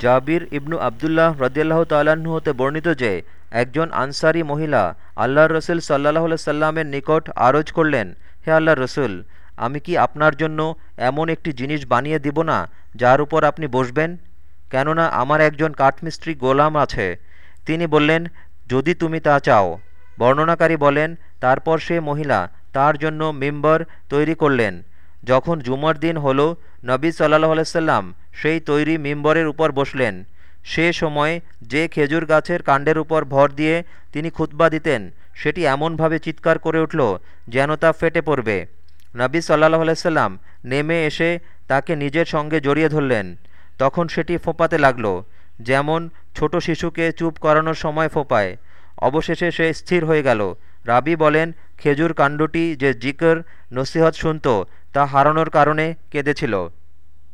জাবির ইবনু আবদুল্লাহ রদিয়াল্লাহ তাল্লাহ্ন হতে বর্ণিত যে, একজন আনসারি মহিলা আল্লাহর রসুল সাল্লাহ সাল্লামের নিকট আরজ করলেন, হে আল্লাহ রসুল, আমি কি আপনার জন্য এমন একটি জিনিস বানিয়ে দিব না, যার উপর আপনি বসবেন? কেননা আমার একজন কাঠমিস্ত্রি গোলাম আছে। তিনি বললেন, যদি তুমি তা চাও। বর্ণনাকারী বলেন, তারপর সে মহিলা তার জন্য মেম্বার তৈরি করলেন। যখন জুমার দিন হল নবী সাল্লাহ আলাইসাল্লাম সেই তৈরি মিম্বরের উপর বসলেন। সে সময় যে খেজুর গাছের কাণ্ডের উপর ভর দিয়ে তিনি খুতবা দিতেন, সেটি এমনভাবে চিৎকার করে উঠল যেন তা ফেটে পড়বে। নবী সাল্লাহ আলাইসাল্লাম নেমে এসে তাকে নিজের সঙ্গে জড়িয়ে ধরলেন। তখন সেটি ফোঁপাতে লাগল, যেমন ছোট শিশুকে চুপ করানোর সময় ফোঁপায়। অবশেষে সে স্থির হয়ে গেল। রাবি বলেন খেজুর কাণ্ডটি যে জিকর নসিহত শুনত তা হারানোর কারণে কেঁদেছিল।